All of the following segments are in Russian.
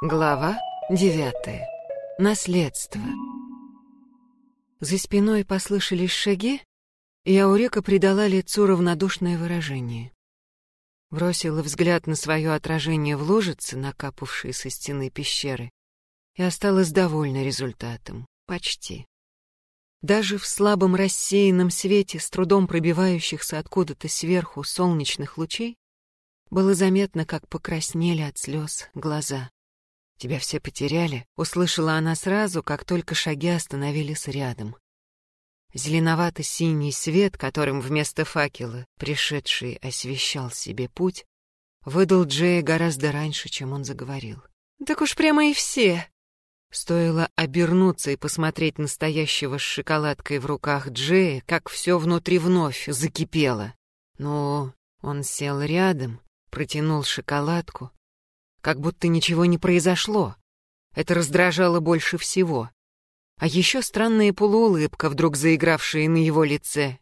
Глава девятая. Наследство. За спиной послышались шаги, и Аурека придала лицу равнодушное выражение. Бросила взгляд на свое отражение в лужице, накапавшей со стены пещеры, и осталась довольна результатом. Почти. Даже в слабом рассеянном свете, с трудом пробивающихся откуда-то сверху солнечных лучей, было заметно, как покраснели от слез глаза. «Тебя все потеряли?» — услышала она сразу, как только шаги остановились рядом. Зеленовато-синий свет, которым вместо факела пришедший освещал себе путь, выдал Джея гораздо раньше, чем он заговорил. «Так уж прямо и все!» Стоило обернуться и посмотреть настоящего с шоколадкой в руках Джея, как все внутри вновь закипело. Но он сел рядом, протянул шоколадку, как будто ничего не произошло. Это раздражало больше всего. А еще странная полуулыбка, вдруг заигравшая на его лице.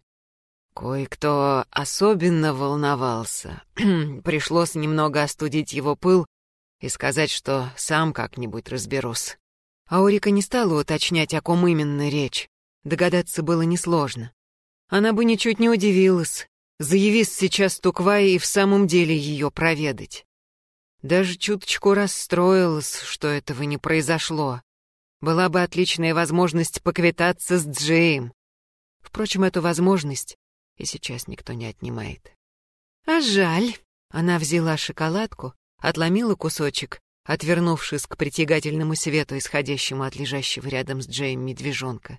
Кое-кто особенно волновался. Пришлось немного остудить его пыл и сказать, что сам как-нибудь разберусь. Аурика не стала уточнять, о ком именно речь. Догадаться было несложно. Она бы ничуть не удивилась, заявись сейчас Туквай и в самом деле ее проведать. Даже чуточку расстроилась, что этого не произошло. Была бы отличная возможность поквитаться с Джеем. Впрочем, эту возможность и сейчас никто не отнимает. А жаль. Она взяла шоколадку, отломила кусочек, отвернувшись к притягательному свету, исходящему от лежащего рядом с Джеем медвежонка.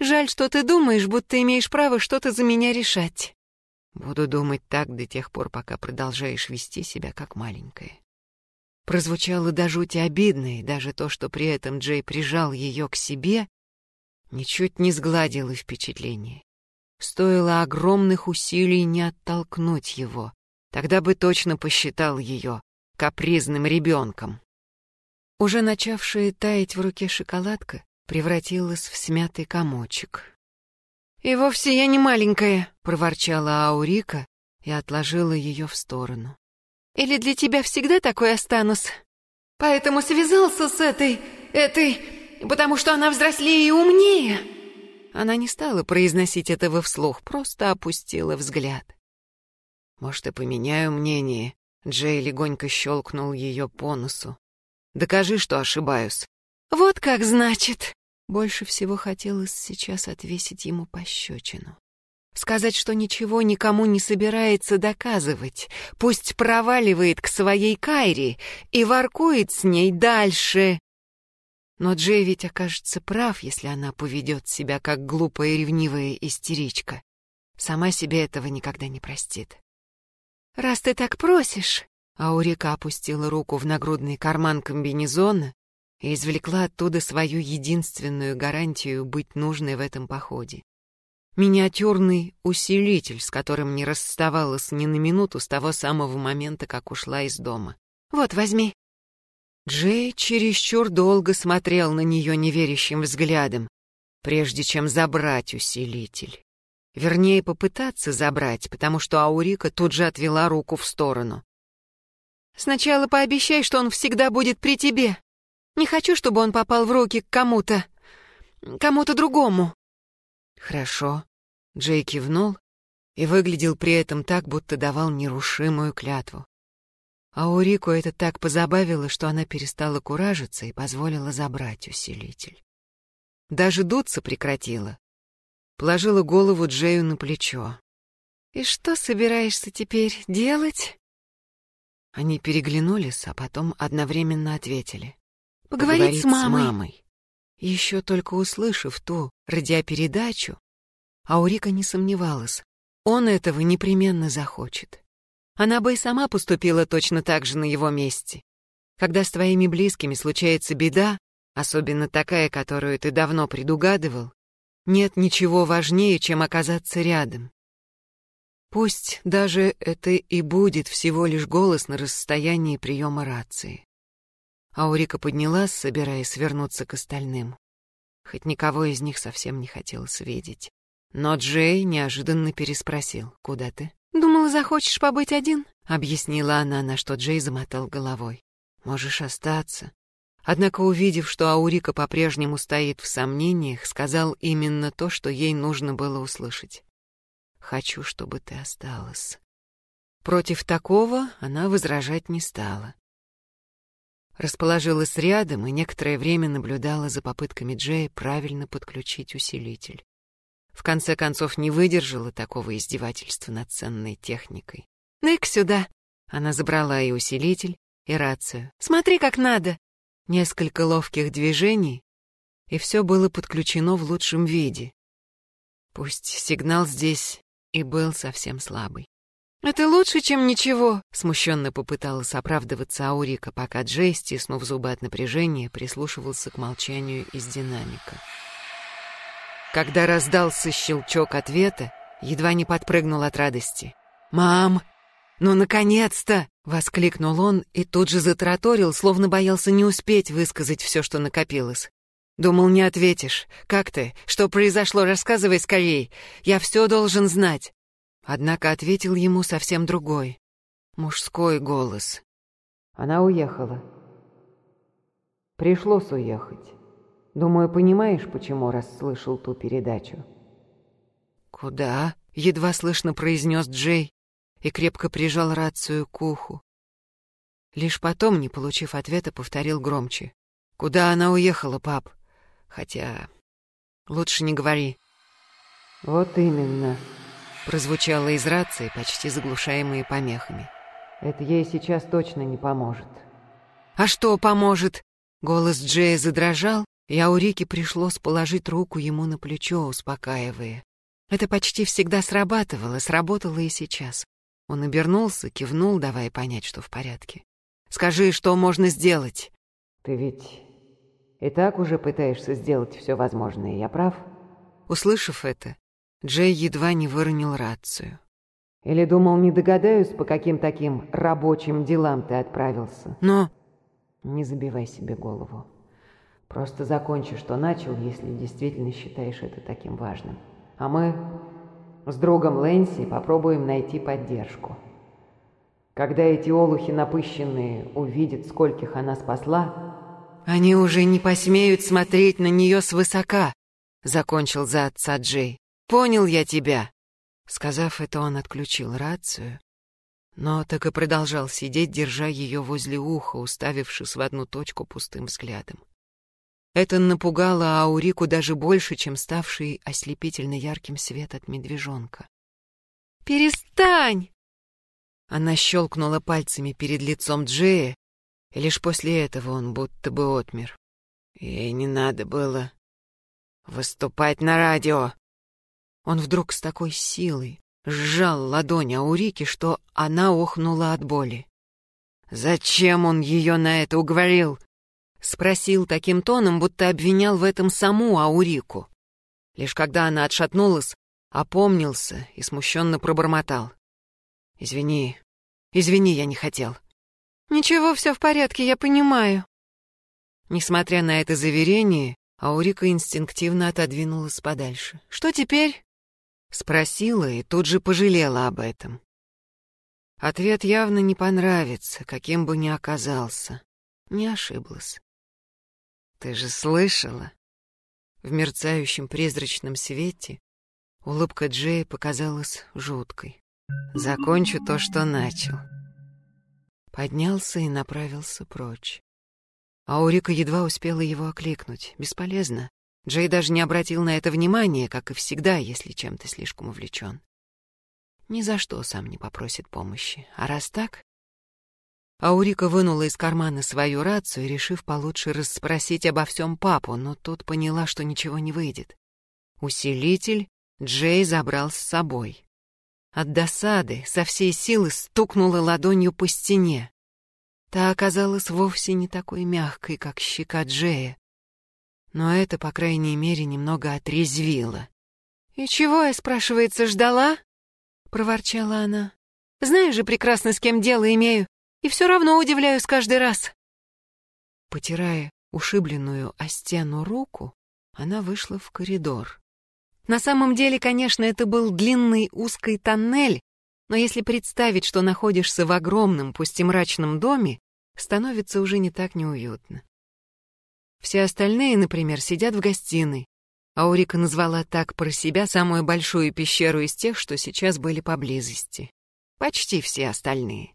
«Жаль, что ты думаешь, будто имеешь право что-то за меня решать». «Буду думать так до тех пор, пока продолжаешь вести себя как маленькая». Прозвучало до жути обидно, и даже то, что при этом Джей прижал ее к себе, ничуть не сгладило впечатление. Стоило огромных усилий не оттолкнуть его, тогда бы точно посчитал ее капризным ребенком. Уже начавшая таять в руке шоколадка превратилась в смятый комочек. «И вовсе я не маленькая», — проворчала Аурика и отложила ее в сторону. Или для тебя всегда такой останусь? Поэтому связался с этой... этой... потому что она взрослее и умнее». Она не стала произносить этого вслух, просто опустила взгляд. «Может, и поменяю мнение?» Джей легонько щелкнул ее по носу. «Докажи, что ошибаюсь». «Вот как значит!» Больше всего хотелось сейчас отвесить ему пощечину. Сказать, что ничего никому не собирается доказывать. Пусть проваливает к своей Кайре и воркует с ней дальше. Но Джей ведь окажется прав, если она поведет себя как глупая ревнивая истеричка. Сама себе этого никогда не простит. «Раз ты так просишь...» Аурика опустила руку в нагрудный карман комбинезона и извлекла оттуда свою единственную гарантию быть нужной в этом походе миниатюрный усилитель, с которым не расставалась ни на минуту с того самого момента, как ушла из дома. «Вот, возьми». Джей чересчур долго смотрел на нее неверящим взглядом, прежде чем забрать усилитель. Вернее, попытаться забрать, потому что Аурика тут же отвела руку в сторону. «Сначала пообещай, что он всегда будет при тебе. Не хочу, чтобы он попал в руки к кому-то... кому-то другому». «Хорошо». Джей кивнул и выглядел при этом так, будто давал нерушимую клятву. А у Рику это так позабавило, что она перестала куражиться и позволила забрать усилитель. Даже дуться прекратила. Положила голову Джею на плечо. «И что собираешься теперь делать?» Они переглянулись, а потом одновременно ответили. «Поговорить, Поговорить с мамой». С мамой. Еще только услышав ту радиопередачу, Аурика не сомневалась, он этого непременно захочет. Она бы и сама поступила точно так же на его месте. Когда с твоими близкими случается беда, особенно такая, которую ты давно предугадывал, нет ничего важнее, чем оказаться рядом. Пусть даже это и будет всего лишь голос на расстоянии приема рации. Аурика поднялась, собираясь вернуться к остальным. Хоть никого из них совсем не хотелось видеть. Но Джей неожиданно переспросил. «Куда ты?» «Думала, захочешь побыть один?» — объяснила она, на что Джей замотал головой. «Можешь остаться. Однако, увидев, что Аурика по-прежнему стоит в сомнениях, сказал именно то, что ей нужно было услышать. «Хочу, чтобы ты осталась». Против такого она возражать не стала. Расположилась рядом и некоторое время наблюдала за попытками Джея правильно подключить усилитель. В конце концов не выдержала такого издевательства над ценной техникой. «Ну-ка сюда!» Она забрала и усилитель, и рацию. «Смотри, как надо!» Несколько ловких движений, и все было подключено в лучшем виде. Пусть сигнал здесь и был совсем слабый. «Это лучше, чем ничего», — смущенно попыталась оправдываться Аурика, пока Джей, стиснув зубы от напряжения, прислушивался к молчанию из динамика. Когда раздался щелчок ответа, едва не подпрыгнул от радости. «Мам! Ну, наконец-то!» — воскликнул он и тут же затраторил, словно боялся не успеть высказать все, что накопилось. «Думал, не ответишь. Как ты? Что произошло? Рассказывай скорей. Я все должен знать». Однако ответил ему совсем другой, мужской голос. Она уехала. Пришлось уехать. Думаю, понимаешь, почему расслышал ту передачу. «Куда?» — едва слышно произнес Джей и крепко прижал рацию к уху. Лишь потом, не получив ответа, повторил громче. «Куда она уехала, пап? Хотя... Лучше не говори». «Вот именно», прозвучало из рации, почти заглушаемые помехами. «Это ей сейчас точно не поможет». «А что поможет?» Голос Джея задрожал, и Аурике пришлось положить руку ему на плечо, успокаивая. Это почти всегда срабатывало, сработало и сейчас. Он обернулся, кивнул, давая понять, что в порядке. «Скажи, что можно сделать?» «Ты ведь и так уже пытаешься сделать все возможное, я прав?» Услышав это, Джей едва не выронил рацию. «Или думал, не догадаюсь, по каким таким рабочим делам ты отправился?» «Но...» «Не забивай себе голову. Просто закончи, что начал, если действительно считаешь это таким важным. А мы с другом Лэнси попробуем найти поддержку. Когда эти олухи напыщенные увидят, скольких она спасла...» «Они уже не посмеют смотреть на нее свысока», — закончил за отца Джей. Понял я тебя!» Сказав это, он отключил рацию, но так и продолжал сидеть, держа ее возле уха, уставившись в одну точку пустым взглядом. Это напугало Аурику даже больше, чем ставший ослепительно ярким свет от медвежонка. «Перестань!» Она щелкнула пальцами перед лицом Джея, и лишь после этого он будто бы отмер. Ей не надо было выступать на радио. Он вдруг с такой силой сжал ладонь Аурики, что она охнула от боли. «Зачем он ее на это уговорил?» Спросил таким тоном, будто обвинял в этом саму Аурику. Лишь когда она отшатнулась, опомнился и смущенно пробормотал. «Извини, извини, я не хотел». «Ничего, все в порядке, я понимаю». Несмотря на это заверение, Аурика инстинктивно отодвинулась подальше. «Что теперь?» Спросила и тут же пожалела об этом. Ответ явно не понравится, каким бы ни оказался. Не ошиблась. «Ты же слышала?» В мерцающем призрачном свете улыбка Джея показалась жуткой. «Закончу то, что начал». Поднялся и направился прочь. Аурика едва успела его окликнуть. Бесполезно. Джей даже не обратил на это внимания, как и всегда, если чем-то слишком увлечен. Ни за что сам не попросит помощи. А раз так... Аурика вынула из кармана свою рацию, решив получше расспросить обо всем папу, но тут поняла, что ничего не выйдет. Усилитель Джей забрал с собой. От досады со всей силы стукнула ладонью по стене. Та оказалась вовсе не такой мягкой, как щека Джея, но это, по крайней мере, немного отрезвило. «И чего я, спрашивается, ждала?» — проворчала она. «Знаю же прекрасно, с кем дело имею, и все равно удивляюсь каждый раз». Потирая ушибленную о стену руку, она вышла в коридор. На самом деле, конечно, это был длинный узкий тоннель, но если представить, что находишься в огромном, пусть и мрачном доме, становится уже не так неуютно. Все остальные, например, сидят в гостиной. Аурика назвала так про себя самую большую пещеру из тех, что сейчас были поблизости. Почти все остальные.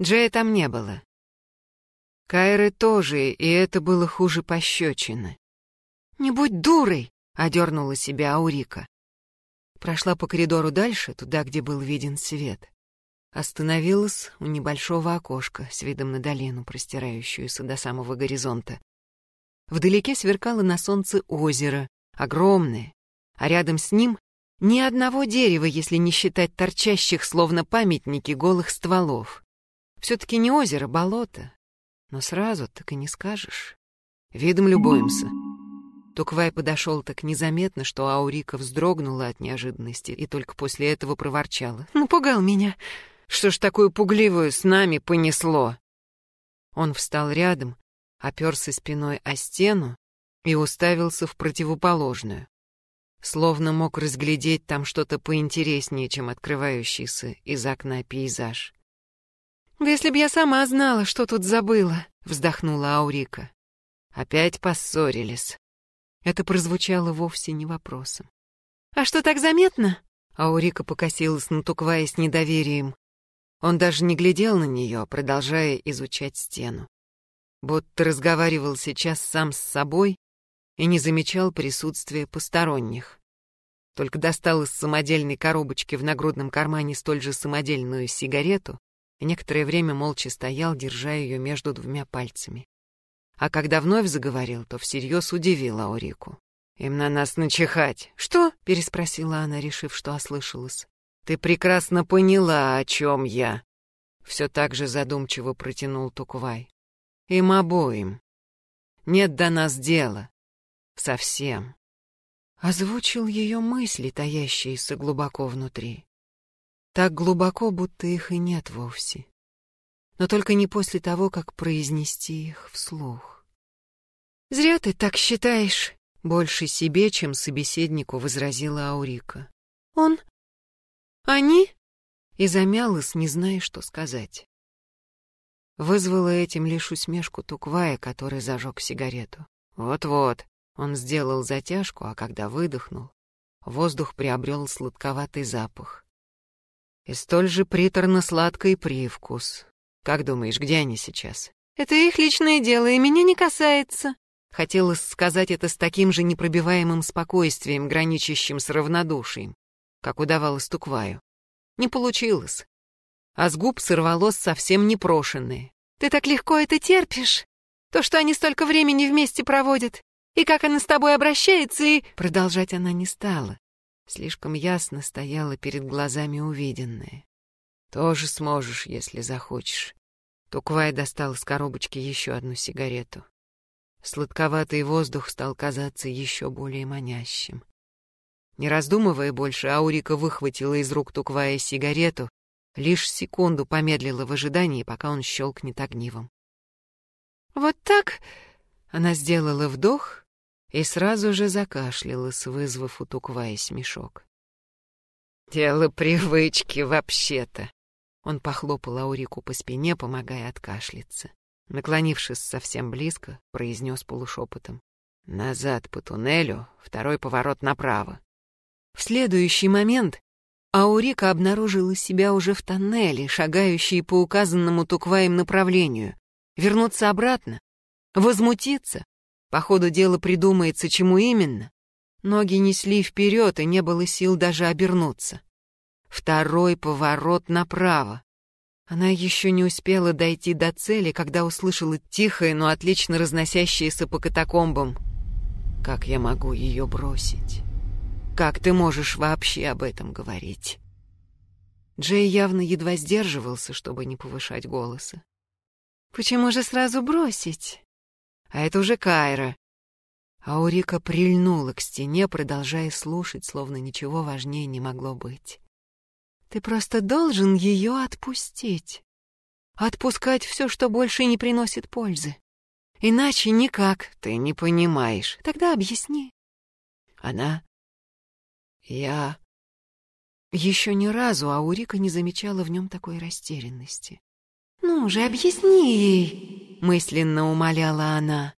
Джея там не было. Кайры тоже, и это было хуже пощечины. «Не будь дурой!» — одернула себя Аурика. Прошла по коридору дальше, туда, где был виден свет. Остановилась у небольшого окошка с видом на долину, простирающуюся до самого горизонта. Вдалеке сверкало на солнце озеро, огромное, а рядом с ним ни одного дерева, если не считать торчащих, словно памятники, голых стволов. Все-таки не озеро, болото. Но сразу так и не скажешь. Видом любуемся. Туквай подошел так незаметно, что Аурика вздрогнула от неожиданности и только после этого проворчала. «Напугал меня! Что ж такую пугливую с нами понесло?» Он встал рядом, оперся спиной о стену и уставился в противоположную словно мог разглядеть там что-то поинтереснее, чем открывающийся из окна пейзаж. «Если б я сама знала, что тут забыла», — вздохнула Аурика. Опять поссорились. Это прозвучало вовсе не вопросом. «А что так заметно?» Аурика покосилась на Туквая с недоверием. Он даже не глядел на нее, продолжая изучать стену. Будто разговаривал сейчас сам с собой и не замечал присутствия посторонних. Только достал из самодельной коробочки в нагрудном кармане столь же самодельную сигарету и некоторое время молча стоял, держа ее между двумя пальцами. А когда вновь заговорил, то всерьез удивил Аурику. «Им на нас начихать». «Что?» — переспросила она, решив, что ослышалась. «Ты прекрасно поняла, о чем я». Все так же задумчиво протянул Туквай. «Им обоим. Нет до нас дела. Совсем. Озвучил ее мысли, таящиеся глубоко внутри. Так глубоко, будто их и нет вовсе. Но только не после того, как произнести их вслух. «Зря ты так считаешь», — больше себе, чем собеседнику возразила Аурика. «Он? Они?» И замялась, не зная, что сказать. Вызвала этим лишь усмешку Туквая, который зажег сигарету. «Вот-вот, он сделал затяжку, а когда выдохнул, воздух приобрел сладковатый запах. И столь же приторно-сладкий привкус. Как думаешь, где они сейчас? Это их личное дело, и меня не касается. Хотелось сказать это с таким же непробиваемым спокойствием, граничащим с равнодушием, как удавалось Тукваю. Не получилось. А с губ сорвалось совсем непрошенное. «Ты так легко это терпишь? То, что они столько времени вместе проводят, и как она с тобой обращается, и...» Продолжать она не стала. Слишком ясно стояло перед глазами увиденное. «Тоже сможешь, если захочешь». Туквай достал из коробочки еще одну сигарету. Сладковатый воздух стал казаться еще более манящим. Не раздумывая больше, Аурика выхватила из рук Туквая сигарету, лишь секунду помедлила в ожидании, пока он щелкнет огнивом. «Вот так...» Она сделала вдох и сразу же закашлялась, вызвав у Туквая смешок. «Дело привычки, вообще-то!» Он похлопал Аурику по спине, помогая откашляться. Наклонившись совсем близко, произнес полушепотом. «Назад по туннелю, второй поворот направо». В следующий момент Аурика обнаружила себя уже в тоннеле, шагающей по указанному Тукваем направлению. Вернуться обратно? Возмутиться? По ходу дела придумается, чему именно. Ноги несли вперед, и не было сил даже обернуться. Второй поворот направо. Она еще не успела дойти до цели, когда услышала тихое, но отлично разносящееся по катакомбам. «Как я могу ее бросить? Как ты можешь вообще об этом говорить?» Джей явно едва сдерживался, чтобы не повышать голоса. «Почему же сразу бросить? а это уже Кайра. Аурика прильнула к стене, продолжая слушать, словно ничего важнее не могло быть. Ты просто должен ее отпустить. Отпускать все, что больше не приносит пользы. Иначе никак. Ты не понимаешь. Тогда объясни. Она... Я... Еще ни разу Аурика не замечала в нем такой растерянности. «Ну же, объясни ей!» — мысленно умоляла она.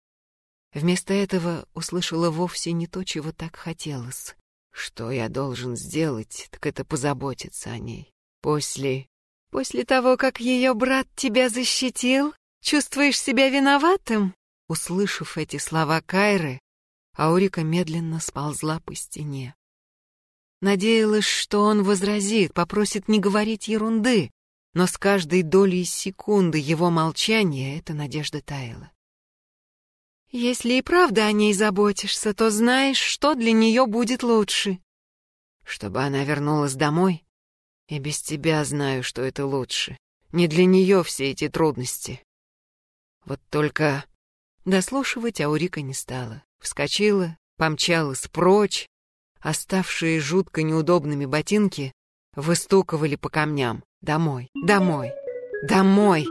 Вместо этого услышала вовсе не то, чего так хотелось. Что я должен сделать, так это позаботиться о ней. После... После того, как ее брат тебя защитил, чувствуешь себя виноватым? Услышав эти слова Кайры, Аурика медленно сползла по стене. Надеялась, что он возразит, попросит не говорить ерунды, но с каждой долей секунды его молчания эта надежда таяла. Если и правда о ней заботишься, то знаешь, что для нее будет лучше. Чтобы она вернулась домой? И без тебя знаю, что это лучше. Не для нее все эти трудности. Вот только... Дослушивать Аурика не стала. Вскочила, помчалась прочь. Оставшие жутко неудобными ботинки выстуковали по камням. Домой, домой, домой!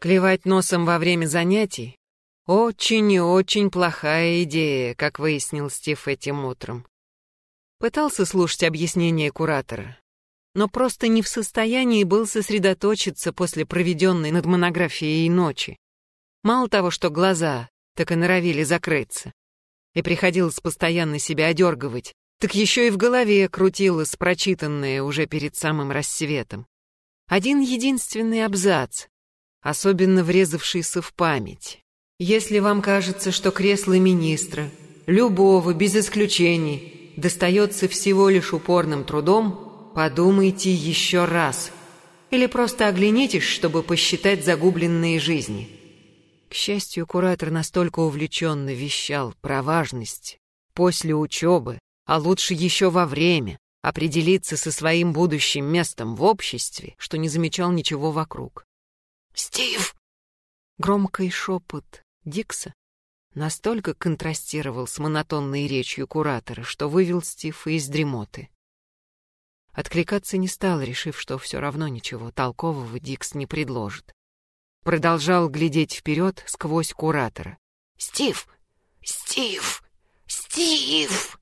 Клевать носом во время занятий — очень и очень плохая идея, как выяснил Стив этим утром. Пытался слушать объяснения куратора, но просто не в состоянии был сосредоточиться после проведенной над монографией ночи. Мало того, что глаза так и норовили закрыться, и приходилось постоянно себя одергивать, так еще и в голове крутилось прочитанное уже перед самым рассветом. Один единственный абзац, особенно врезавшийся в память. Если вам кажется, что кресло министра, любого, без исключений, достается всего лишь упорным трудом, подумайте еще раз. Или просто оглянитесь, чтобы посчитать загубленные жизни. К счастью, куратор настолько увлеченно вещал про важность после учебы, а лучше еще во время, определиться со своим будущим местом в обществе, что не замечал ничего вокруг. «Стив!» Громкий шепот Дикса настолько контрастировал с монотонной речью куратора, что вывел Стива из дремоты. Откликаться не стал, решив, что все равно ничего толкового Дикс не предложит. Продолжал глядеть вперед сквозь куратора. «Стив! Стив! Стив!»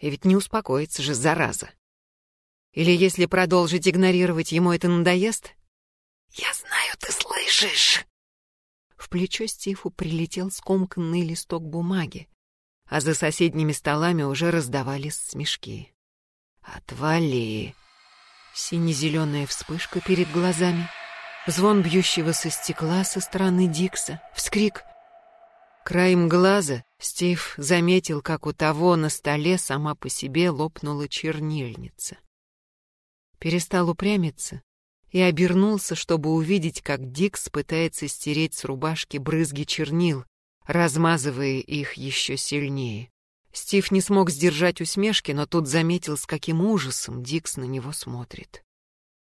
И ведь не успокоится же, зараза. Или если продолжить игнорировать, ему это надоест, «Я знаю, ты слышишь!» В плечо Стифу прилетел скомканный листок бумаги, а за соседними столами уже раздавались смешки. «Отвали!» Сине-зеленая вспышка перед глазами, звон бьющегося стекла со стороны Дикса, вскрик. Краем глаза Стив заметил, как у того на столе сама по себе лопнула чернильница. Перестал упрямиться и обернулся, чтобы увидеть, как Дикс пытается стереть с рубашки брызги чернил, размазывая их еще сильнее. Стив не смог сдержать усмешки, но тут заметил, с каким ужасом Дикс на него смотрит.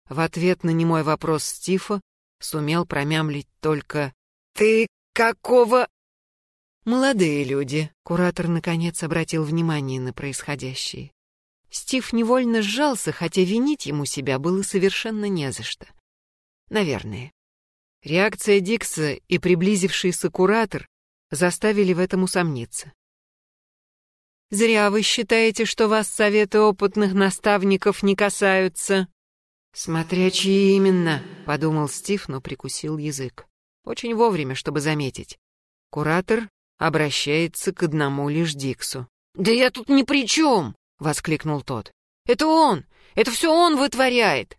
В ответ на немой вопрос Стива сумел промямлить только «Ты какого...» «Молодые люди», — куратор наконец обратил внимание на происходящее. Стив невольно сжался, хотя винить ему себя было совершенно не за что. Наверное. Реакция Дикса и приблизившийся куратор заставили в этом усомниться. «Зря вы считаете, что вас советы опытных наставников не касаются». «Смотря чьи именно», — подумал Стив, но прикусил язык. Очень вовремя, чтобы заметить. Куратор обращается к одному лишь Диксу. «Да я тут ни при чем!» — воскликнул тот. «Это он! Это все он вытворяет!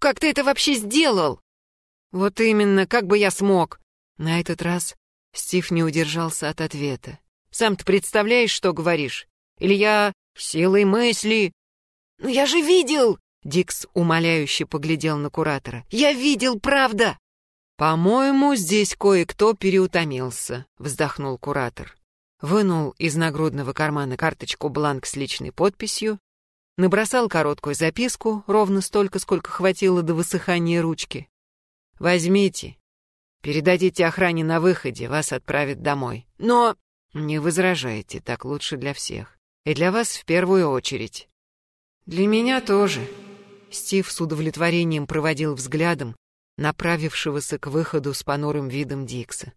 Как ты это вообще сделал?» «Вот именно, как бы я смог!» На этот раз Стив не удержался от ответа. «Сам ты представляешь, что говоришь? Или я силой мысли?» «Ну я же видел!» Дикс умоляюще поглядел на куратора. «Я видел, правда!» «По-моему, здесь кое-кто переутомился», — вздохнул куратор вынул из нагрудного кармана карточку-бланк с личной подписью, набросал короткую записку, ровно столько, сколько хватило до высыхания ручки. «Возьмите. Передадите охране на выходе, вас отправят домой. Но не возражайте, так лучше для всех. И для вас в первую очередь». «Для меня тоже». Стив с удовлетворением проводил взглядом направившегося к выходу с понурым видом Дикса.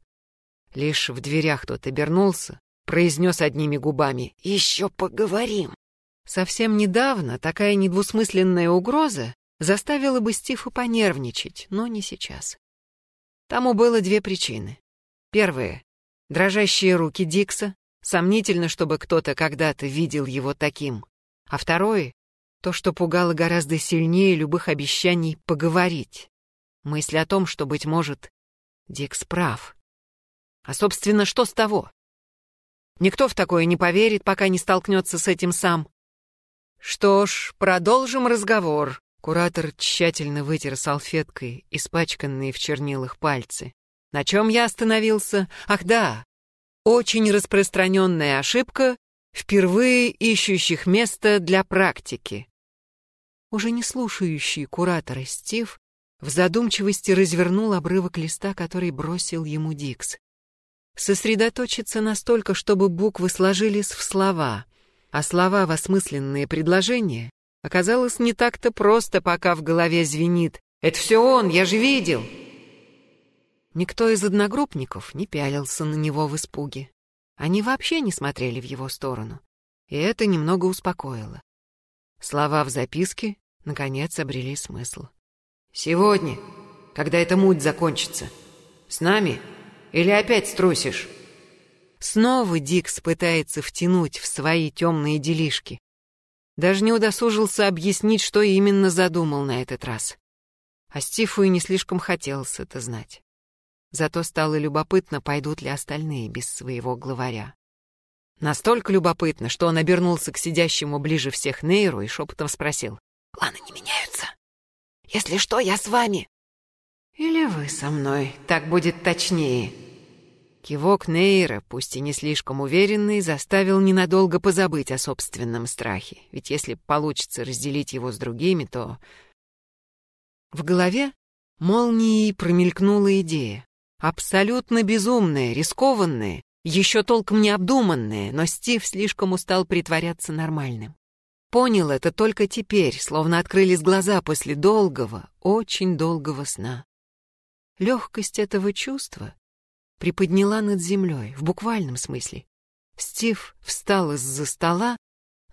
Лишь в дверях тот обернулся, произнес одними губами «Еще поговорим». Совсем недавно такая недвусмысленная угроза заставила бы Стифа понервничать, но не сейчас. Тому было две причины. Первое. Дрожащие руки Дикса. Сомнительно, чтобы кто-то когда-то видел его таким. А второе — то, что пугало гораздо сильнее любых обещаний поговорить. Мысль о том, что, быть может, Дикс прав. А, собственно, что с того? Никто в такое не поверит, пока не столкнется с этим сам. Что ж, продолжим разговор. Куратор тщательно вытер салфеткой испачканные в чернилах пальцы. На чем я остановился? Ах да, очень распространенная ошибка впервые ищущих место для практики. Уже не слушающий куратора Стив в задумчивости развернул обрывок листа, который бросил ему Дикс. Сосредоточиться настолько, чтобы буквы сложились в слова, а слова в осмысленные предложения оказалось не так-то просто, пока в голове звенит «Это все он, я же видел!» Никто из одногруппников не пялился на него в испуге. Они вообще не смотрели в его сторону. И это немного успокоило. Слова в записке, наконец, обрели смысл. Сегодня, когда эта муть закончится. С нами? Или опять струсишь?» Снова Дикс пытается втянуть в свои темные делишки. Даже не удосужился объяснить, что именно задумал на этот раз. А Стифу и не слишком хотелось это знать. Зато стало любопытно, пойдут ли остальные без своего главаря. Настолько любопытно, что он обернулся к сидящему ближе всех Нейру и шепотом спросил. «Планы не меняются?» Если что, я с вами». «Или вы со мной, так будет точнее». Кивок Нейра, пусть и не слишком уверенный, заставил ненадолго позабыть о собственном страхе, ведь если получится разделить его с другими, то... В голове молнией промелькнула идея. Абсолютно безумная, рискованная, еще толком не обдуманная, но Стив слишком устал притворяться нормальным. Понял это только теперь, словно открылись глаза после долгого, очень долгого сна. Легкость этого чувства приподняла над землей, в буквальном смысле. Стив встал из-за стола,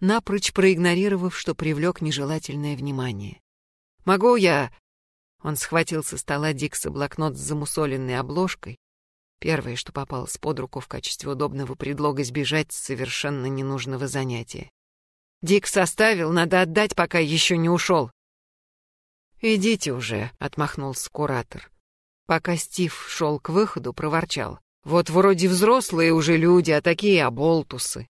напрочь проигнорировав, что привлек нежелательное внимание. «Могу я...» Он схватил со стола Дикса блокнот с замусоленной обложкой, первое, что попалось под руку в качестве удобного предлога сбежать с совершенно ненужного занятия. Дик составил, надо отдать, пока еще не ушел. «Идите уже», — отмахнулся куратор. Пока Стив шел к выходу, проворчал. «Вот вроде взрослые уже люди, а такие оболтусы».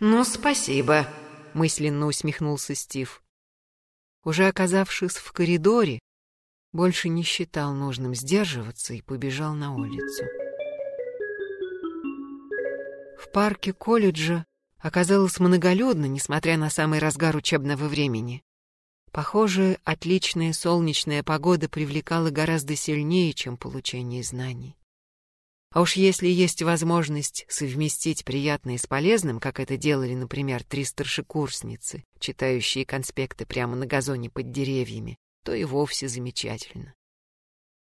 «Ну, спасибо», — мысленно усмехнулся Стив. Уже оказавшись в коридоре, больше не считал нужным сдерживаться и побежал на улицу. В парке колледжа оказалось многолюдно, несмотря на самый разгар учебного времени. Похоже, отличная солнечная погода привлекала гораздо сильнее, чем получение знаний. А уж если есть возможность совместить приятное с полезным, как это делали, например, три старшекурсницы, читающие конспекты прямо на газоне под деревьями, то и вовсе замечательно.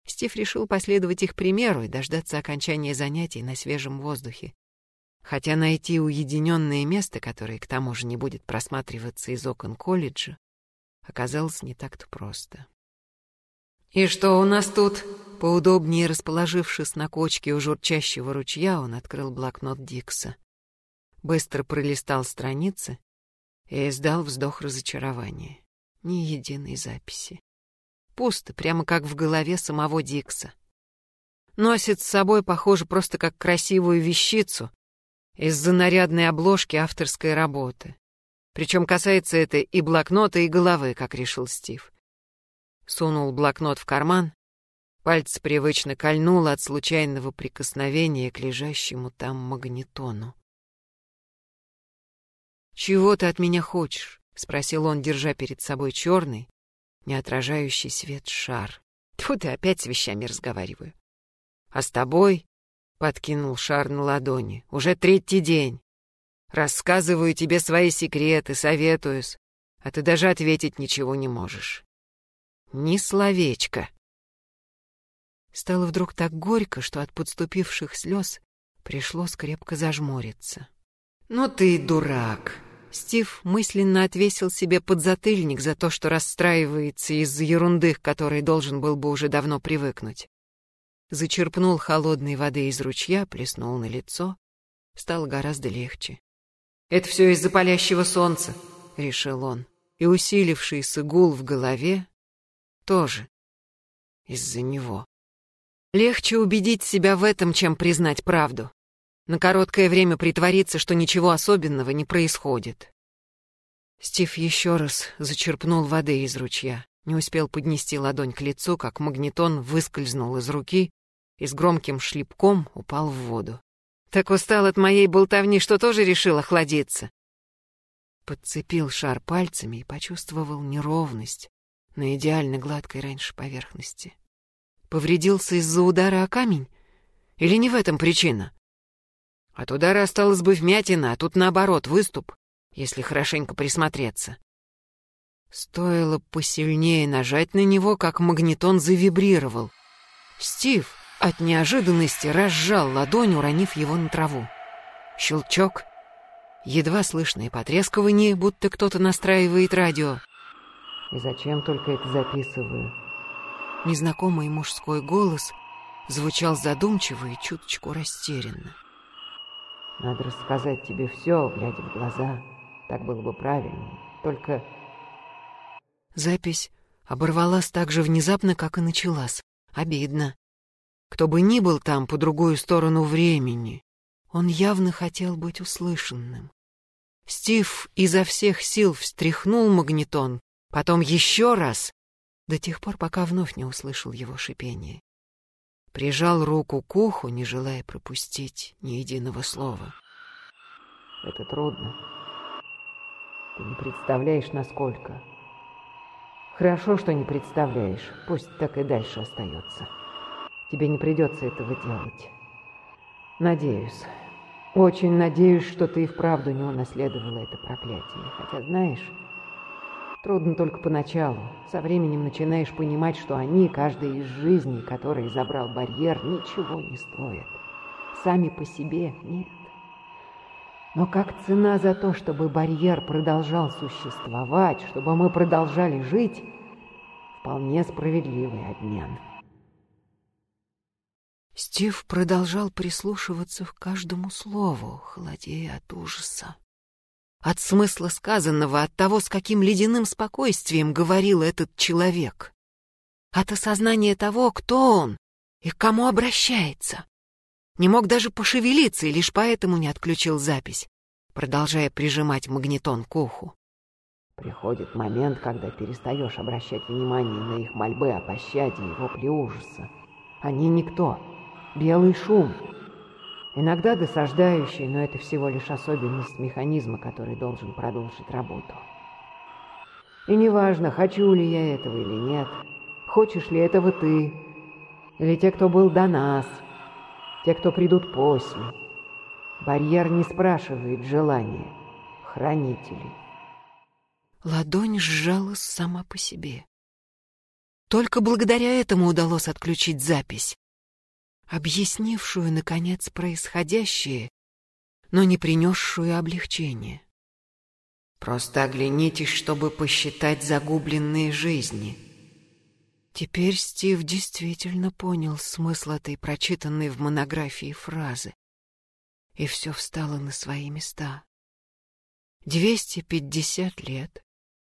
Стив решил последовать их примеру и дождаться окончания занятий на свежем воздухе, Хотя найти уединенное место, которое к тому же не будет просматриваться из окон колледжа, оказалось не так-то просто. «И что у нас тут?» Поудобнее расположившись на кочке у журчащего ручья, он открыл блокнот Дикса. Быстро пролистал страницы и издал вздох разочарования. Ни единой записи. Пусто, прямо как в голове самого Дикса. Носит с собой, похоже, просто как красивую вещицу, из-за нарядной обложки авторской работы. Причем касается это и блокнота, и головы, как решил Стив. Сунул блокнот в карман, пальцы привычно кольнуло от случайного прикосновения к лежащему там магнитону. «Чего ты от меня хочешь?» — спросил он, держа перед собой черный, не отражающий свет шар. Тут и опять с вещами разговариваю. А с тобой Подкинул шар на ладони. «Уже третий день. Рассказываю тебе свои секреты, советуюсь, а ты даже ответить ничего не можешь. Ни словечко». Стало вдруг так горько, что от подступивших слез пришлось крепко зажмуриться. «Ну ты дурак!» Стив мысленно отвесил себе подзатыльник за то, что расстраивается из-за ерунды, к которой должен был бы уже давно привыкнуть. зачерпнул холодной воды из ручья, плеснул на лицо. Стало гораздо легче. «Это все из-за палящего солнца», — решил он. И усилившийся гул в голове тоже из-за него. Легче убедить себя в этом, чем признать правду. На короткое время притвориться, что ничего особенного не происходит. Стив еще раз зачерпнул воды из ручья. Не успел поднести ладонь к лицу, как магнитон выскользнул из руки и с громким шлепком упал в воду. Так устал от моей болтовни, что тоже решил охладиться. Подцепил шар пальцами и почувствовал неровность на идеально гладкой раньше поверхности. Повредился из-за удара о камень? Или не в этом причина? От удара осталось бы вмятина, а тут наоборот выступ, если хорошенько присмотреться. Стоило посильнее нажать на него, как магнитон завибрировал. Стив от неожиданности разжал ладонь, уронив его на траву. Щелчок, едва слышное потрескивание, будто кто-то настраивает радио. «И зачем только это записываю?» Незнакомый мужской голос звучал задумчиво и чуточку растерянно. «Надо рассказать тебе все, глядя в глаза. Так было бы правильнее. Только...» Запись оборвалась так же внезапно, как и началась. Обидно. Кто бы ни был там по другую сторону времени, он явно хотел быть услышанным. Стив изо всех сил встряхнул магнитон, потом еще раз, до тех пор, пока вновь не услышал его шипение. Прижал руку к уху, не желая пропустить ни единого слова. «Это трудно. Ты не представляешь, насколько. Хорошо, что не представляешь. Пусть так и дальше остается. Тебе не придется этого делать. Надеюсь. Очень надеюсь, что ты и вправду не унаследовала это проклятие. Хотя, знаешь, Трудно только поначалу. Со временем начинаешь понимать, что они, каждая из жизней, которые забрал барьер, ничего не стоят. Сами по себе нет. Но как цена за то, чтобы барьер продолжал существовать, чтобы мы продолжали жить, вполне справедливый обмен. Стив продолжал прислушиваться к каждому слову, холодея от ужаса. От смысла сказанного, от того, с каким ледяным спокойствием говорил этот человек. От осознания того, кто он и к кому обращается. Не мог даже пошевелиться и лишь поэтому не отключил запись, продолжая прижимать магнитон к уху. Приходит момент, когда перестаешь обращать внимание на их мольбы о пощаде и вопли ужаса. Они никто. Белый шум, Иногда досаждающий, но это всего лишь особенность механизма, который должен продолжить работу. И неважно, хочу ли я этого или нет, хочешь ли этого ты, или те, кто был до нас, те, кто придут после. Барьер не спрашивает желания хранителей. Ладонь сжалась сама по себе. Только благодаря этому удалось отключить запись объяснившую, наконец, происходящее, но не принесшую облегчения. Просто оглянитесь, чтобы посчитать загубленные жизни. Теперь Стив действительно понял смысл этой прочитанной в монографии фразы. И все встало на свои места. Двести пятьдесят лет.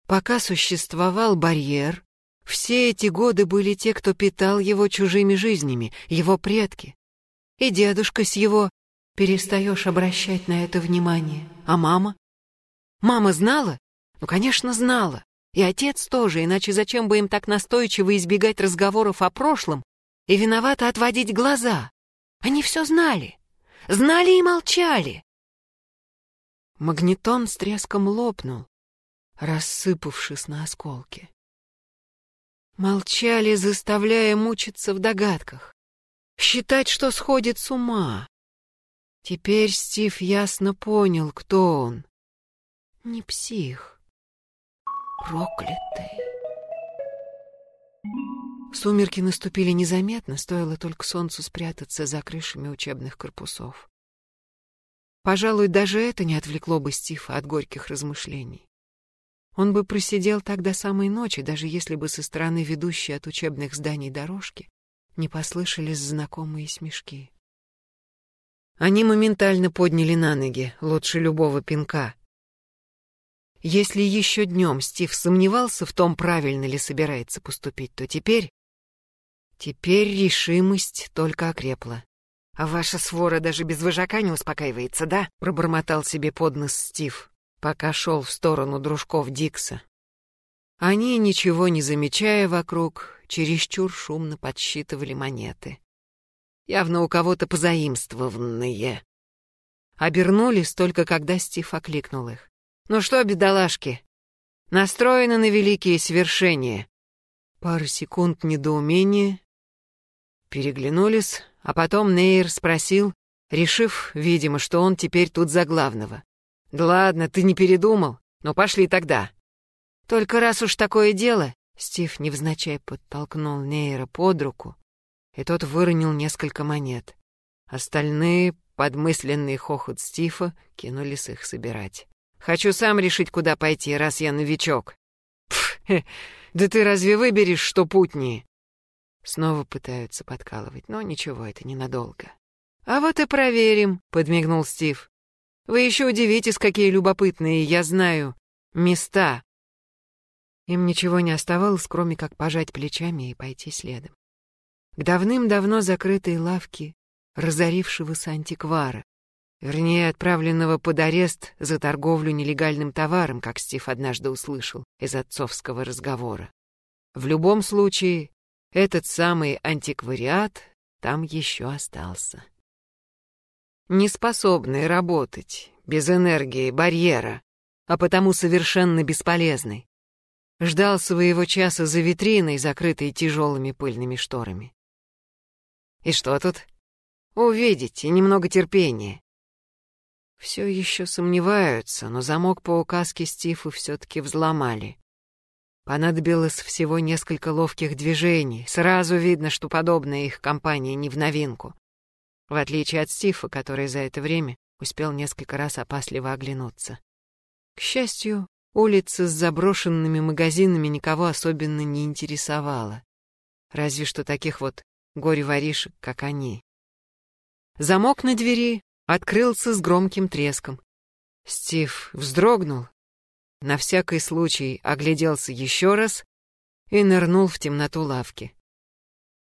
Пока существовал барьер, все эти годы были те, кто питал его чужими жизнями, его предки. И дедушка с его... Перестаешь обращать на это внимание. А мама? Мама знала? Ну, конечно, знала. И отец тоже, иначе зачем бы им так настойчиво избегать разговоров о прошлом и виновато отводить глаза? Они все знали. Знали и молчали. Магнитон с треском лопнул, рассыпавшись на осколки. Молчали, заставляя мучиться в догадках. Считать, что сходит с ума. Теперь Стив ясно понял, кто он. Не псих. Проклятый. Сумерки наступили незаметно, стоило только солнцу спрятаться за крышами учебных корпусов. Пожалуй, даже это не отвлекло бы Стива от горьких размышлений. Он бы просидел так до самой ночи, даже если бы со стороны ведущей от учебных зданий дорожки не послышались знакомые смешки. Они моментально подняли на ноги, лучше любого пинка. Если еще днем Стив сомневался в том, правильно ли собирается поступить, то теперь... Теперь решимость только окрепла. «А ваша свора даже без вожака не успокаивается, да?» — пробормотал себе под нос Стив, пока шел в сторону дружков Дикса. Они, ничего не замечая вокруг, чересчур шумно подсчитывали монеты. Явно у кого-то позаимствованные. Обернулись только когда Стив окликнул их. «Ну что, бедолашки, настроены на великие свершения?» Пара секунд недоумения. Переглянулись, а потом Нейр спросил, решив, видимо, что он теперь тут за главного. «Да ладно, ты не передумал? Ну пошли тогда». «Только раз уж такое дело...» Стив невзначай подтолкнул Нейра под руку, и тот выронил несколько монет. Остальные, подмысленный хохот Стива, кинулись их собирать. «Хочу сам решить, куда пойти, раз я новичок». «Пф, да ты разве выберешь, что путнее?» Снова пытаются подкалывать, но ничего, это ненадолго. «А вот и проверим», — подмигнул Стив. «Вы еще удивитесь, какие любопытные, я знаю, места, им ничего не оставалось, кроме как пожать плечами и пойти следом. К давным-давно закрытой лавке разорившегося антиквара, вернее, отправленного под арест за торговлю нелегальным товаром, как Стив однажды услышал из отцовского разговора. В любом случае, этот самый антиквариат там еще остался. Неспособный работать, без энергии, барьера, а потому совершенно бесполезный ждал своего часа за витриной, закрытой тяжелыми пыльными шторами. И что тут? Увидите, немного терпения. Все еще сомневаются, но замок по указке Стифа все-таки взломали. Понадобилось всего несколько ловких движений. Сразу видно, что подобная их компания не в новинку. В отличие от Стифа, который за это время успел несколько раз опасливо оглянуться. К счастью, Улица с заброшенными магазинами никого особенно не интересовала. Разве что таких вот горе-воришек, как они. Замок на двери открылся с громким треском. Стив вздрогнул, на всякий случай огляделся еще раз и нырнул в темноту лавки.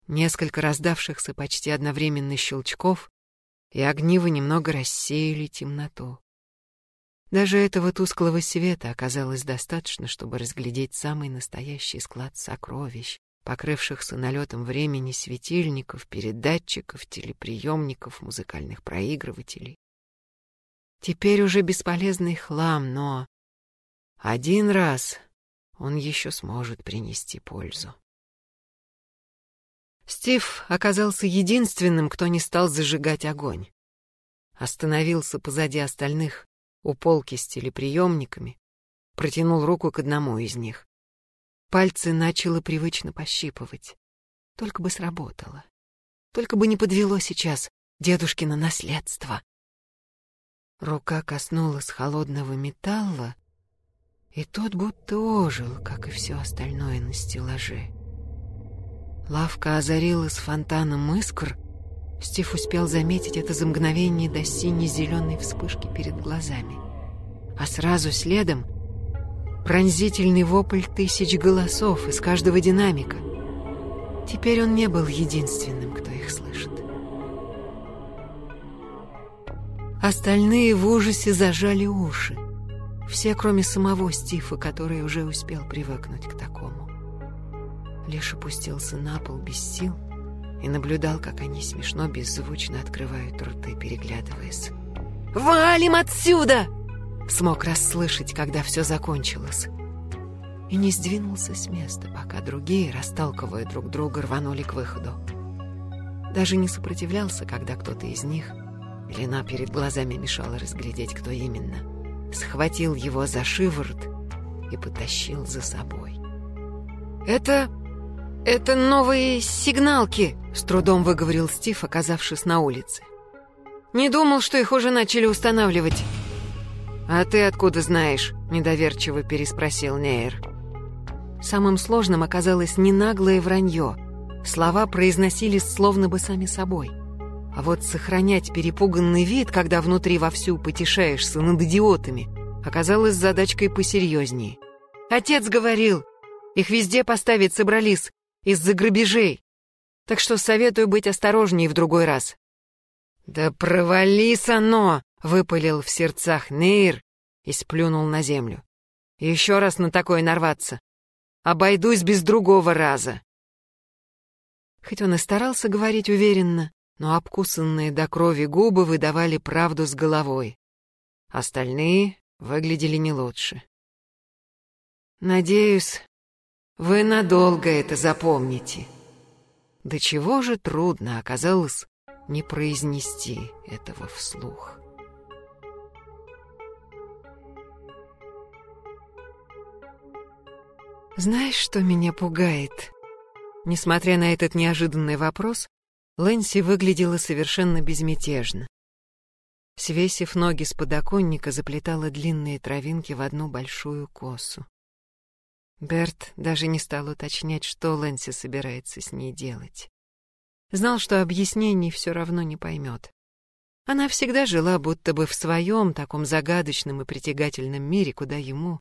Несколько раздавшихся почти одновременно щелчков, и огнивы немного рассеяли темноту. Даже этого тусклого света оказалось достаточно, чтобы разглядеть самый настоящий склад сокровищ, покрывшихся налетом времени светильников, передатчиков, телеприемников, музыкальных проигрывателей. Теперь уже бесполезный хлам, но один раз он еще сможет принести пользу. Стив оказался единственным, кто не стал зажигать огонь. Остановился позади остальных, у полки с телеприемниками, протянул руку к одному из них. Пальцы начало привычно пощипывать. Только бы сработало. Только бы не подвело сейчас дедушкино наследство. Рука коснулась холодного металла, и тот будто ожил, как и все остальное на стеллаже. Лавка озарилась фонтаном искр — Стив успел заметить это за мгновение до сине-зеленой вспышки перед глазами. А сразу следом пронзительный вопль тысяч голосов из каждого динамика. Теперь он не был единственным, кто их слышит. Остальные в ужасе зажали уши. Все, кроме самого Стива, который уже успел привыкнуть к такому. Лишь опустился на пол без сил — и наблюдал, как они смешно беззвучно открывают рты, переглядываясь. «Валим отсюда!» Смог расслышать, когда все закончилось. И не сдвинулся с места, пока другие, расталкивая друг друга, рванули к выходу. Даже не сопротивлялся, когда кто-то из них, Лена перед глазами мешала разглядеть, кто именно, схватил его за шиворот и потащил за собой. «Это... это новые сигналки!» С трудом выговорил Стив, оказавшись на улице. «Не думал, что их уже начали устанавливать». «А ты откуда знаешь?» — недоверчиво переспросил Нейр. Самым сложным оказалось не наглое вранье, Слова произносились словно бы сами собой. А вот сохранять перепуганный вид, когда внутри вовсю потешаешься над идиотами, оказалось задачкой посерьезнее. Отец говорил, их везде поставить собрались из-за грабежей. Так что советую быть осторожнее в другой раз. «Да провались оно!» — выпалил в сердцах Нейр и сплюнул на землю. «Еще раз на такое нарваться. Обойдусь без другого раза». Хоть он и старался говорить уверенно, но обкусанные до крови губы выдавали правду с головой. Остальные выглядели не лучше. «Надеюсь, вы надолго это запомните». До чего же трудно оказалось не произнести этого вслух. Знаешь, что меня пугает? Несмотря на этот неожиданный вопрос, Лэнси выглядела совершенно безмятежно. Свесив ноги с подоконника, заплетала длинные травинки в одну большую косу. Берт даже не стал уточнять, что Лэнси собирается с ней делать. Знал, что объяснений все равно не поймет. Она всегда жила будто бы в своем таком загадочном и притягательном мире, куда ему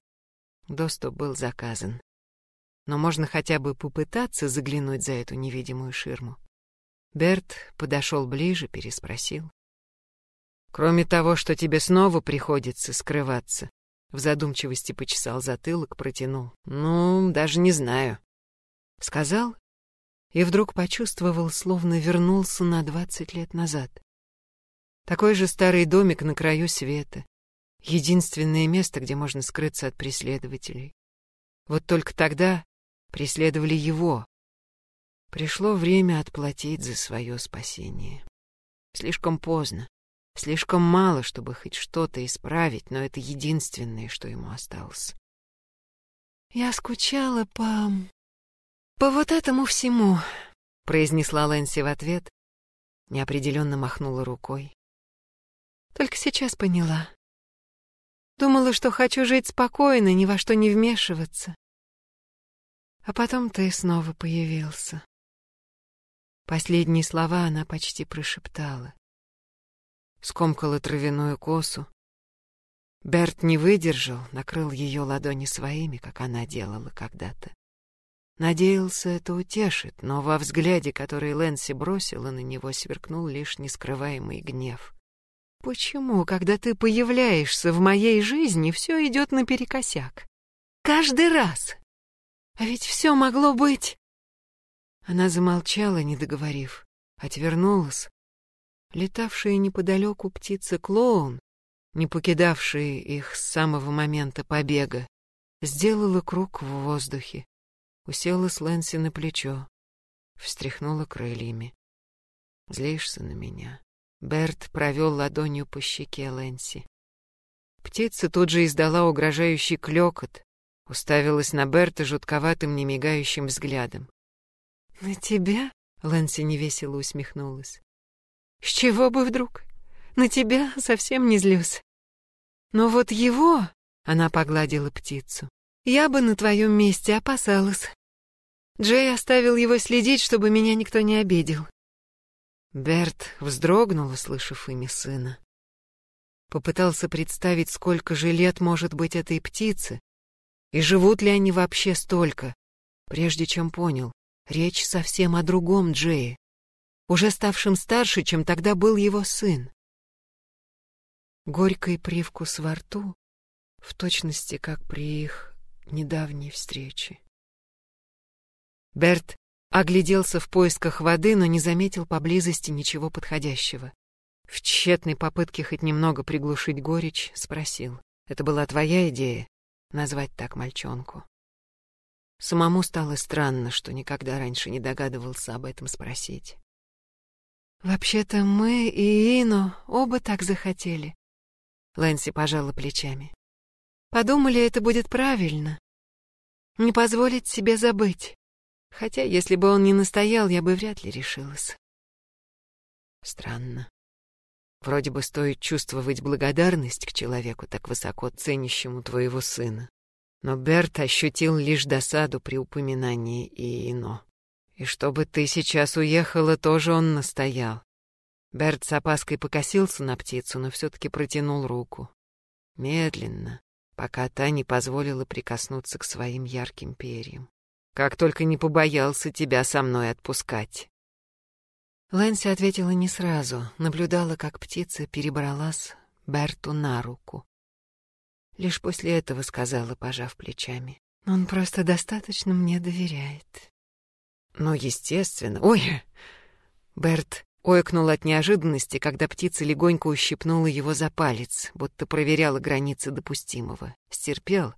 доступ был заказан. Но можно хотя бы попытаться заглянуть за эту невидимую ширму. Берт подошел ближе, переспросил. «Кроме того, что тебе снова приходится скрываться», в задумчивости почесал затылок, протянул. «Ну, даже не знаю». Сказал и вдруг почувствовал, словно вернулся на двадцать лет назад. Такой же старый домик на краю света. Единственное место, где можно скрыться от преследователей. Вот только тогда преследовали его. Пришло время отплатить за свое спасение. Слишком поздно. Слишком мало, чтобы хоть что-то исправить, но это единственное, что ему осталось. Я скучала по... «По вот этому всему», — произнесла Лэнси в ответ, неопределенно махнула рукой. «Только сейчас поняла. Думала, что хочу жить спокойно, ни во что не вмешиваться. А потом ты снова появился». Последние слова она почти прошептала. Скомкала травяную косу. Берт не выдержал, накрыл ее ладони своими, как она делала когда-то. Надеялся, это утешит, но во взгляде, который Лэнси бросила на него, сверкнул лишь нескрываемый гнев. «Почему, когда ты появляешься в моей жизни, все идет наперекосяк? Каждый раз! А ведь все могло быть...» Она замолчала, не договорив, отвернулась. Летавшая неподалеку птица-клоун, не покидавшая их с самого момента побега, сделала круг в воздухе, Усела с Лэнси на плечо, встряхнула крыльями. «Злишься на меня?» Берт провел ладонью по щеке Лэнси. Птица тут же издала угрожающий клёкот, уставилась на Берта жутковатым немигающим взглядом. «На тебя?» — Лэнси невесело усмехнулась. «С чего бы вдруг? На тебя совсем не злюсь. Но вот его...» — она погладила птицу. «Я бы на твоем месте опасалась. Джей оставил его следить, чтобы меня никто не обидел. Берт вздрогнул, услышав имя сына. Попытался представить, сколько же лет может быть этой птице, и живут ли они вообще столько, прежде чем понял, речь совсем о другом Джее, уже ставшем старше, чем тогда был его сын. Горький привкус во рту, в точности, как при их недавней встрече. Берт огляделся в поисках воды, но не заметил поблизости ничего подходящего. В тщетной попытке хоть немного приглушить горечь, спросил. «Это была твоя идея? Назвать так мальчонку?» Самому стало странно, что никогда раньше не догадывался об этом спросить. «Вообще-то мы и Ино оба так захотели», — Лэнси пожала плечами. «Подумали, это будет правильно. Не позволить себе забыть. Хотя, если бы он не настоял, я бы вряд ли решилась. Странно. Вроде бы стоит чувствовать благодарность к человеку, так высоко ценящему твоего сына. Но Берт ощутил лишь досаду при упоминании Иино. И чтобы ты сейчас уехала, тоже он настоял. Берт с опаской покосился на птицу, но все-таки протянул руку. Медленно, пока та не позволила прикоснуться к своим ярким перьям. Как только не побоялся тебя со мной отпускать. Лэнси ответила не сразу, наблюдала, как птица перебралась Берту на руку. Лишь после этого сказала, пожав плечами. «Он просто достаточно мне доверяет». «Ну, естественно. Ой!» Берт ойкнул от неожиданности, когда птица легонько ущипнула его за палец, будто проверяла границы допустимого. Стерпел.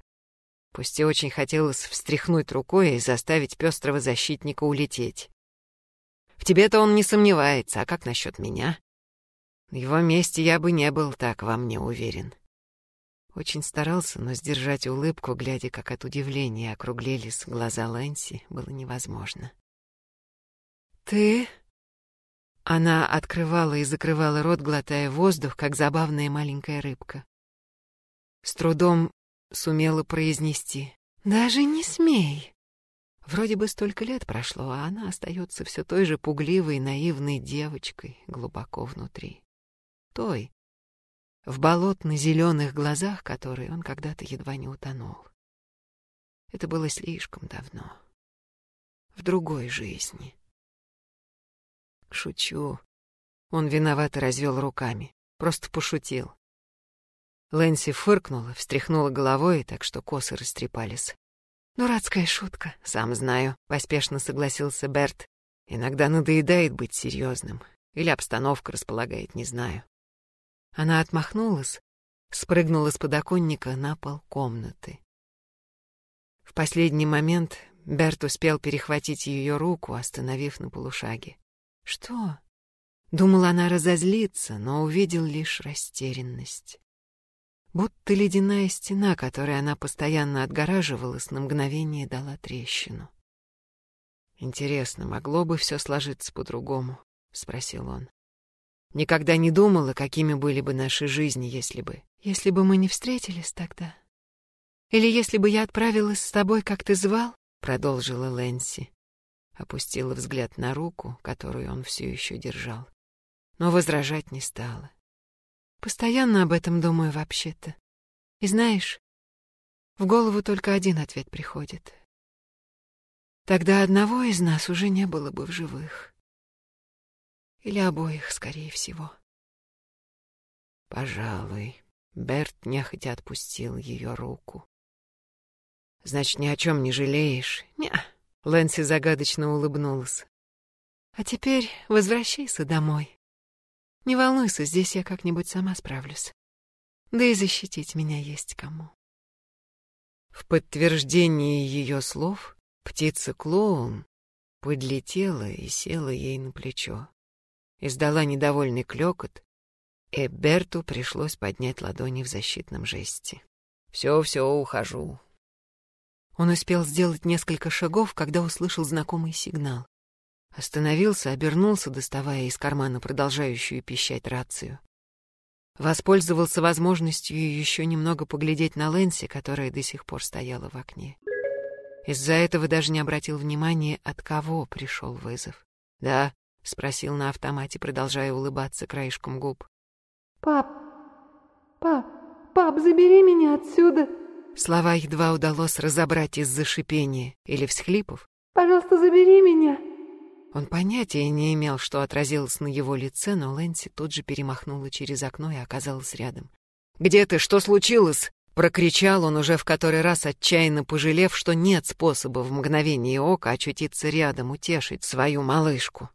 Пусть и очень хотелось встряхнуть рукой и заставить пестрого защитника улететь. В тебе-то он не сомневается, а как насчет меня? На его месте я бы не был так во мне уверен. Очень старался, но сдержать улыбку, глядя, как от удивления округлились глаза Лэнси, было невозможно. «Ты...» Она открывала и закрывала рот, глотая воздух, как забавная маленькая рыбка. С трудом сумела произнести «Даже не смей!» Вроде бы столько лет прошло, а она остается все той же пугливой, наивной девочкой глубоко внутри. Той, в болотно-зеленых глазах, которые он когда-то едва не утонул. Это было слишком давно. В другой жизни. Шучу. Он виновато развел руками. Просто пошутил. Лэнси фыркнула, встряхнула головой, так что косы растрепались. «Дурацкая шутка, сам знаю», — поспешно согласился Берт. «Иногда надоедает быть серьезным. Или обстановка располагает, не знаю». Она отмахнулась, спрыгнула с подоконника на пол комнаты. В последний момент Берт успел перехватить ее руку, остановив на полушаге. «Что?» Думала, она разозлится, но увидел лишь растерянность будто ледяная стена, которой она постоянно отгораживалась, на мгновение дала трещину. «Интересно, могло бы все сложиться по-другому?» — спросил он. «Никогда не думала, какими были бы наши жизни, если бы...» «Если бы мы не встретились тогда? Или если бы я отправилась с тобой, как ты звал?» — продолжила Лэнси. Опустила взгляд на руку, которую он все еще держал. Но возражать не стала. Постоянно об этом думаю вообще-то. И знаешь, в голову только один ответ приходит. Тогда одного из нас уже не было бы в живых. Или обоих, скорее всего. Пожалуй, Берт нехотя отпустил ее руку. Значит, ни о чем не жалеешь? Не. Лэнси загадочно улыбнулась. А теперь возвращайся домой. Не волнуйся, здесь я как-нибудь сама справлюсь. Да и защитить меня есть кому. В подтверждении ее слов птица-клоун подлетела и села ей на плечо. Издала недовольный клёкот, и Берту пришлось поднять ладони в защитном жесте. «Все-все, ухожу». Он успел сделать несколько шагов, когда услышал знакомый сигнал. Остановился, обернулся, доставая из кармана продолжающую пищать рацию. Воспользовался возможностью еще немного поглядеть на Лэнси, которая до сих пор стояла в окне. Из-за этого даже не обратил внимания, от кого пришел вызов. «Да», — спросил на автомате, продолжая улыбаться краешком губ. «Пап, пап, пап, забери меня отсюда!» Слова едва удалось разобрать из-за шипения или всхлипов. «Пожалуйста, забери меня!» Он понятия не имел, что отразилось на его лице, но Лэнси тут же перемахнула через окно и оказалась рядом. «Где ты? Что случилось?» Прокричал он уже в который раз, отчаянно пожалев, что нет способа в мгновение ока очутиться рядом, утешить свою малышку.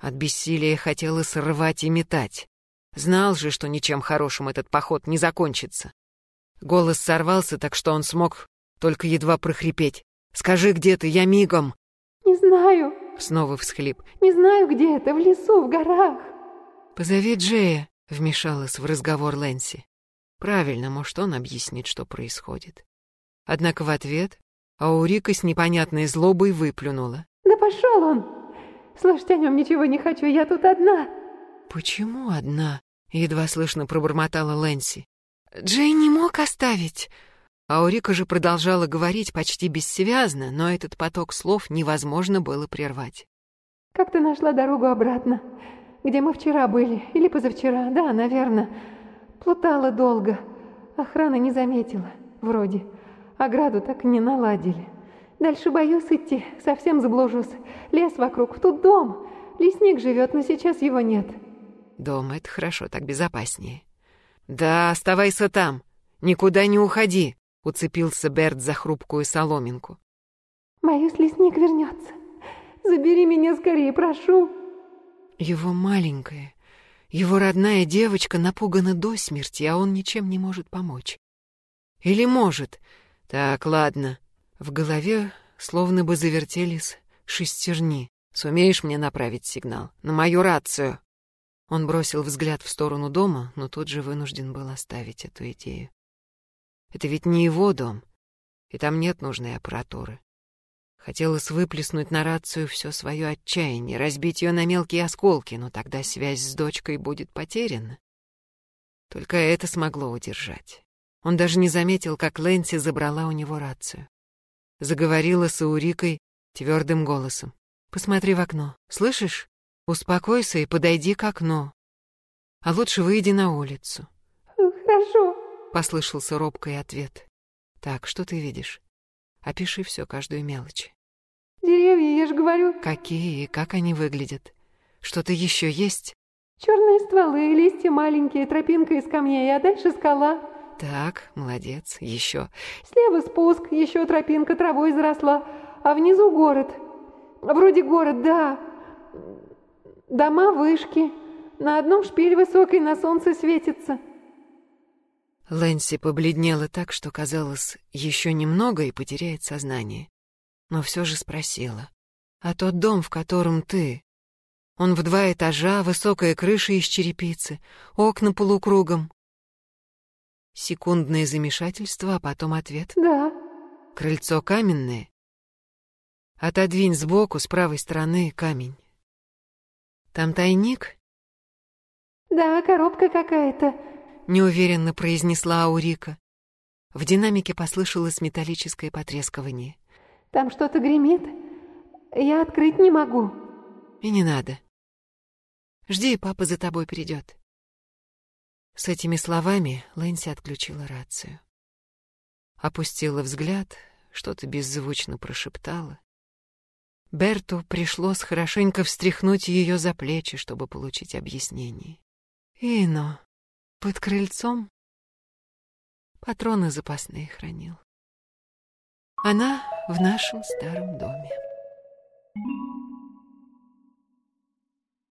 От бессилия хотелось рвать и метать. Знал же, что ничем хорошим этот поход не закончится. Голос сорвался, так что он смог только едва прохрипеть. «Скажи, где ты? Я мигом!» «Не знаю», Снова всхлип. «Не знаю, где это, в лесу, в горах». «Позови Джея», — вмешалась в разговор Лэнси. «Правильно, может, он объяснит, что происходит». Однако в ответ Аурика с непонятной злобой выплюнула. «Да пошел он! Слышать о нем ничего не хочу, я тут одна». «Почему одна?» — едва слышно пробормотала Лэнси. «Джей не мог оставить». Аурика же продолжала говорить почти бессвязно, но этот поток слов невозможно было прервать. «Как ты нашла дорогу обратно? Где мы вчера были? Или позавчера? Да, наверное. Плутала долго. Охрана не заметила. Вроде. Ограду так не наладили. Дальше боюсь идти. Совсем заблужусь. Лес вокруг. Тут дом. Лесник живет, но сейчас его нет». «Дом — это хорошо, так безопаснее». «Да, оставайся там. Никуда не уходи», Уцепился Берт за хрупкую соломинку. «Боюсь, лесник вернется. Забери меня скорее, прошу». Его маленькая, его родная девочка напугана до смерти, а он ничем не может помочь. Или может? Так, ладно. В голове словно бы завертелись шестерни. Сумеешь мне направить сигнал? На мою рацию. Он бросил взгляд в сторону дома, но тут же вынужден был оставить эту идею. Это ведь не его дом, и там нет нужной аппаратуры. Хотелось выплеснуть на рацию все свое отчаяние, разбить ее на мелкие осколки, но тогда связь с дочкой будет потеряна. Только это смогло удержать. Он даже не заметил, как Лэнси забрала у него рацию. Заговорила с Аурикой твердым голосом. «Посмотри в окно. Слышишь? Успокойся и подойди к окну. А лучше выйди на улицу. «Хорошо», Послышался робкий ответ. Так, что ты видишь? Опиши все, каждую мелочь. Деревья, я же говорю. Какие и как они выглядят? Что-то еще есть? Черные стволы, листья маленькие, тропинка из камней, а дальше скала. Так, молодец. Еще. Слева спуск, еще тропинка травой заросла, а внизу город. Вроде город, да. Дома, вышки. На одном шпиль высокой на солнце светится. Лэнси побледнела так, что казалось, еще немного и потеряет сознание. Но все же спросила. «А тот дом, в котором ты? Он в два этажа, высокая крыша из черепицы, окна полукругом». Секундное замешательство, а потом ответ. «Да». «Крыльцо каменное?» «Отодвинь сбоку, с правой стороны, камень». «Там тайник?» «Да, коробка какая-то», неуверенно произнесла Аурика. В динамике послышалось металлическое потрескивание. Там что-то гремит. Я открыть не могу. И не надо. Жди, папа за тобой придет. С этими словами Лэнси отключила рацию. Опустила взгляд, что-то беззвучно прошептала. Берту пришлось хорошенько встряхнуть ее за плечи, чтобы получить объяснение. «Ино», под крыльцом патроны запасные хранил. Она в нашем старом доме.